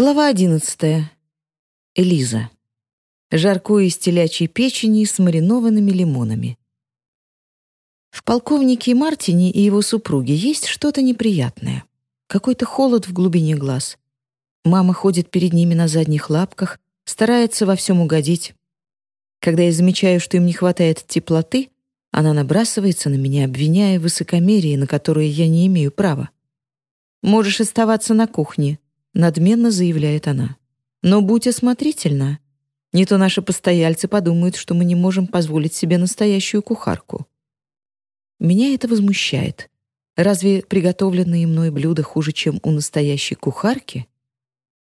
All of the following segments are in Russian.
Глава одиннадцатая. Элиза. Жаркое из телячьей печени с маринованными лимонами. В полковнике Мартине и его супруге есть что-то неприятное. Какой-то холод в глубине глаз. Мама ходит перед ними на задних лапках, старается во всем угодить. Когда я замечаю, что им не хватает теплоты, она набрасывается на меня, обвиняя в высокомерии, на которое я не имею права. «Можешь оставаться на кухне», надменно заявляет она. Но будь осмотрительна. Не то наши постояльцы подумают, что мы не можем позволить себе настоящую кухарку. Меня это возмущает. Разве приготовленные мной блюда хуже, чем у настоящей кухарки?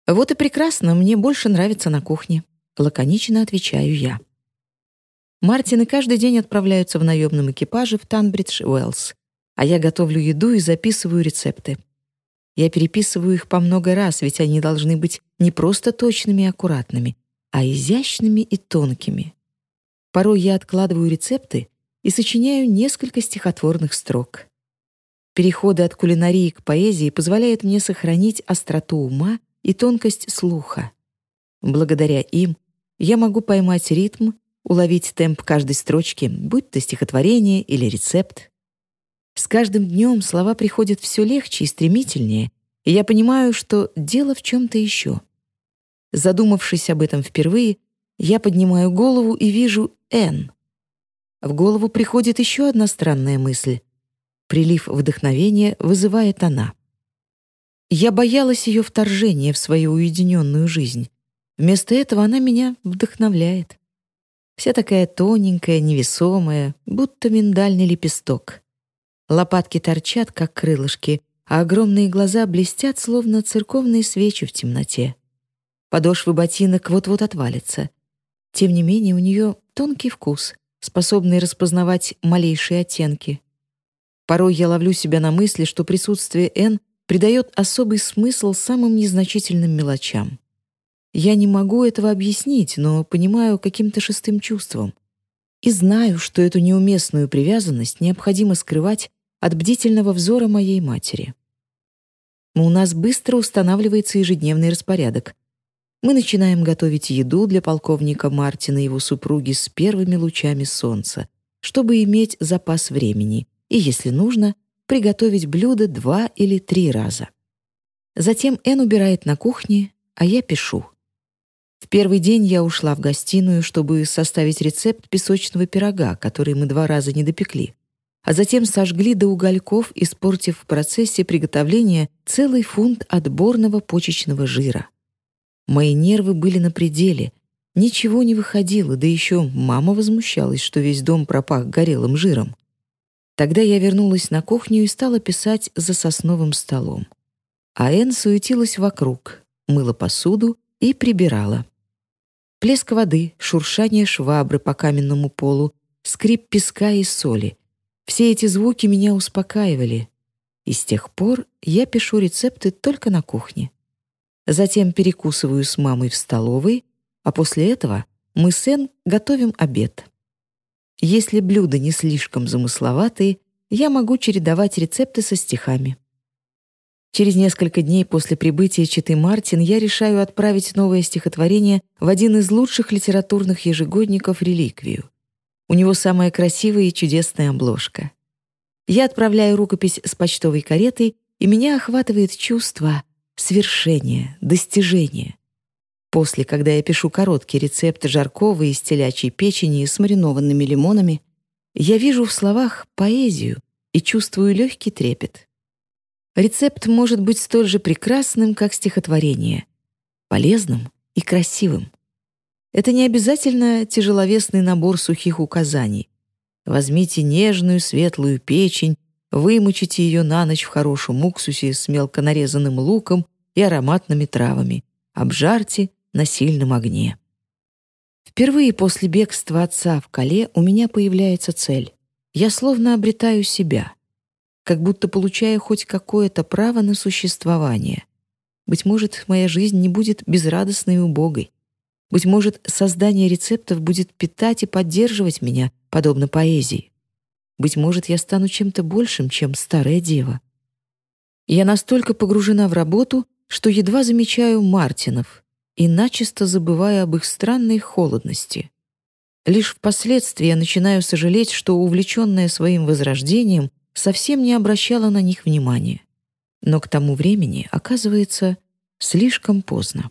Вот и прекрасно, мне больше нравится на кухне. Лаконично отвечаю я. Мартины каждый день отправляются в наемном экипаже в Танбридж, Уэллс, а я готовлю еду и записываю рецепты. Я переписываю их по много раз, ведь они должны быть не просто точными и аккуратными, а изящными и тонкими. Порой я откладываю рецепты и сочиняю несколько стихотворных строк. Переходы от кулинарии к поэзии позволяют мне сохранить остроту ума и тонкость слуха. Благодаря им я могу поймать ритм, уловить темп каждой строчки, будь то стихотворение или рецепт. С каждым днем слова приходят все легче и стремительнее, и я понимаю, что дело в чем-то еще. Задумавшись об этом впервые, я поднимаю голову и вижу «Н». В голову приходит еще одна странная мысль. Прилив вдохновения вызывает она. Я боялась ее вторжения в свою уединенную жизнь. Вместо этого она меня вдохновляет. Вся такая тоненькая, невесомая, будто миндальный лепесток. Лопатки торчат, как крылышки, а огромные глаза блестят, словно церковные свечи в темноте. Подошвы ботинок вот-вот отвалятся. Тем не менее, у нее тонкий вкус, способный распознавать малейшие оттенки. Порой я ловлю себя на мысли, что присутствие Н придает особый смысл самым незначительным мелочам. Я не могу этого объяснить, но понимаю каким-то шестым чувством. И знаю, что эту неуместную привязанность необходимо скрывать от бдительного взора моей матери. У нас быстро устанавливается ежедневный распорядок. Мы начинаем готовить еду для полковника Мартина и его супруги с первыми лучами солнца, чтобы иметь запас времени и, если нужно, приготовить блюдо два или три раза. Затем Эн убирает на кухне, а я пишу. В первый день я ушла в гостиную, чтобы составить рецепт песочного пирога, который мы два раза не допекли а затем сожгли до угольков, испортив в процессе приготовления целый фунт отборного почечного жира. Мои нервы были на пределе, ничего не выходило, да еще мама возмущалась, что весь дом пропах горелым жиром. Тогда я вернулась на кухню и стала писать за сосновым столом. А Энн суетилась вокруг, мыла посуду и прибирала. Плеск воды, шуршание швабры по каменному полу, скрип песка и соли — все эти звуки меня успокаивали, и с тех пор я пишу рецепты только на кухне. Затем перекусываю с мамой в столовой, а после этого мы с Эн готовим обед. Если блюда не слишком замысловатые, я могу чередовать рецепты со стихами. Через несколько дней после прибытия Читы Мартин я решаю отправить новое стихотворение в один из лучших литературных ежегодников «Реликвию». У него самая красивая и чудесная обложка. Я отправляю рукопись с почтовой каретой, и меня охватывает чувство свершения, достижения. После, когда я пишу короткий рецепт жаркого из телячьей печени с маринованными лимонами, я вижу в словах поэзию и чувствую легкий трепет. Рецепт может быть столь же прекрасным, как стихотворение, полезным и красивым. Это не обязательно тяжеловесный набор сухих указаний. Возьмите нежную светлую печень, вымочите ее на ночь в хорошем уксусе с мелко нарезанным луком и ароматными травами, обжарьте на сильном огне. Впервые после бегства отца в Кале у меня появляется цель. Я словно обретаю себя, как будто получаю хоть какое-то право на существование. Быть может, моя жизнь не будет безрадостной и убогой. Быть может, создание рецептов будет питать и поддерживать меня, подобно поэзии. Быть может, я стану чем-то большим, чем старая дева. Я настолько погружена в работу, что едва замечаю Мартинов и начисто забываю об их странной холодности. Лишь впоследствии я начинаю сожалеть, что, увлеченная своим возрождением, совсем не обращала на них внимания. Но к тому времени, оказывается, слишком поздно.